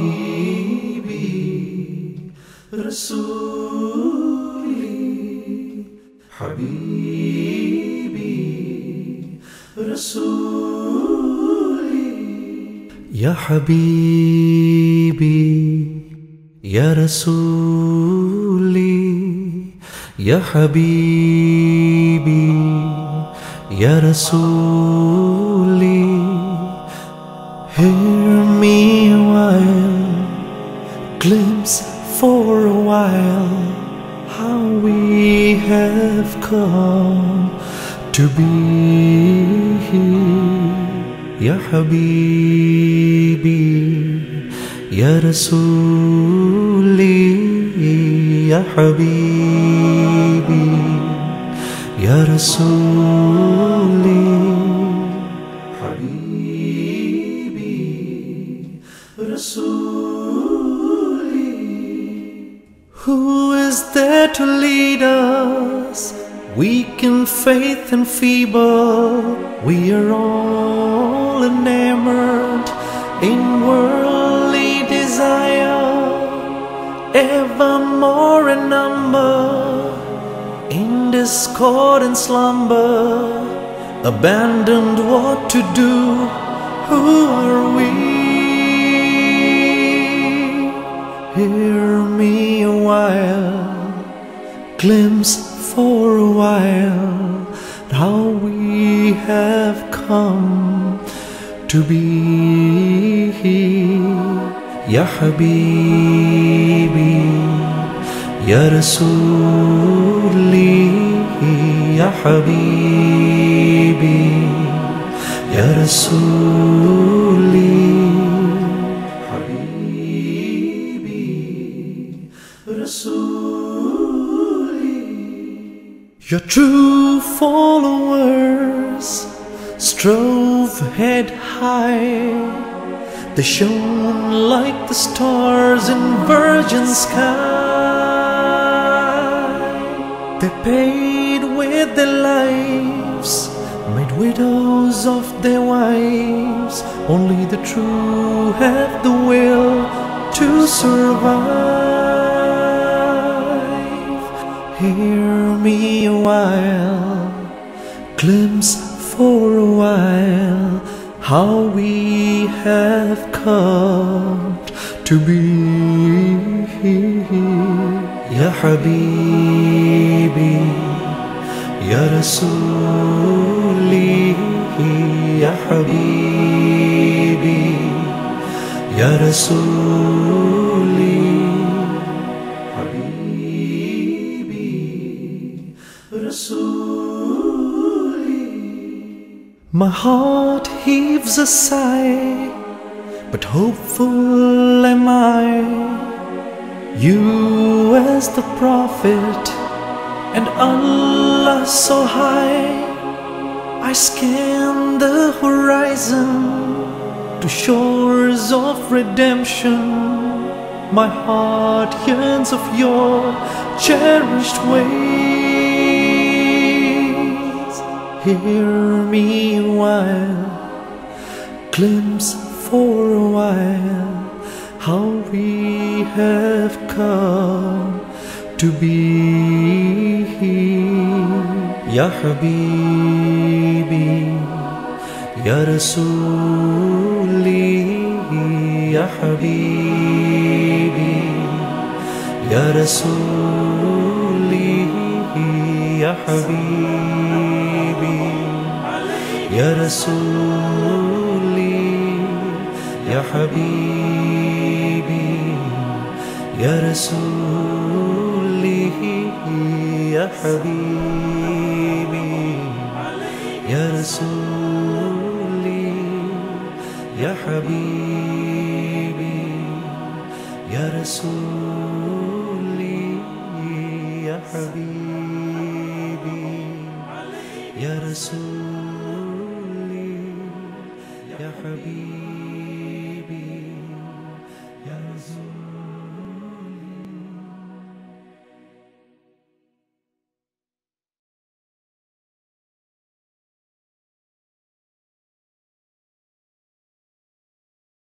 حبيبي رسولي حبيبي رسولي. يا حبيبي يا رسولي يا حبيبي يا رسولي. glimpse for a while how we have come to be. Ya Habibi, Ya Rasuli, Ya Habibi, Ya Rasuli. Habibi, Rasuli. Who is there to lead us? Weak in faith and feeble, we are all enamored in worldly desire, ever more in number, in discord and slumber abandoned what to do. Who are we? Glimpse for a while how we have come to be. Ya Habibi, Ya Rasuli, Ya Habibi, Ya Rasuli. Your true followers strove head high. They shone like the stars in virgin sky. They paid with their lives, made widows of their wives. Only the true have the will to survive. Hear me a while, glimpse for a while how we have come to be Ya Habibi Ya Rasuli Ya Habibi Ya Rasuli My heart heaves a sigh but hopeful am I. You as the prophet and Allah so high. I scan the horizon to shores of redemption. My heart yearns of your cherished ways. Hear me while, glimpse for a while how we have come to be. Ya Habibi, Ya Rasuli, Ya Habibi, Ya Rasuli, Ya Habibi, Ya Rasuli. يا حبيبي يا رسولي يا حبيبي يا رسولي يا حبيبي يا رسولي يا حبيبي يا رسولي يا حبيبي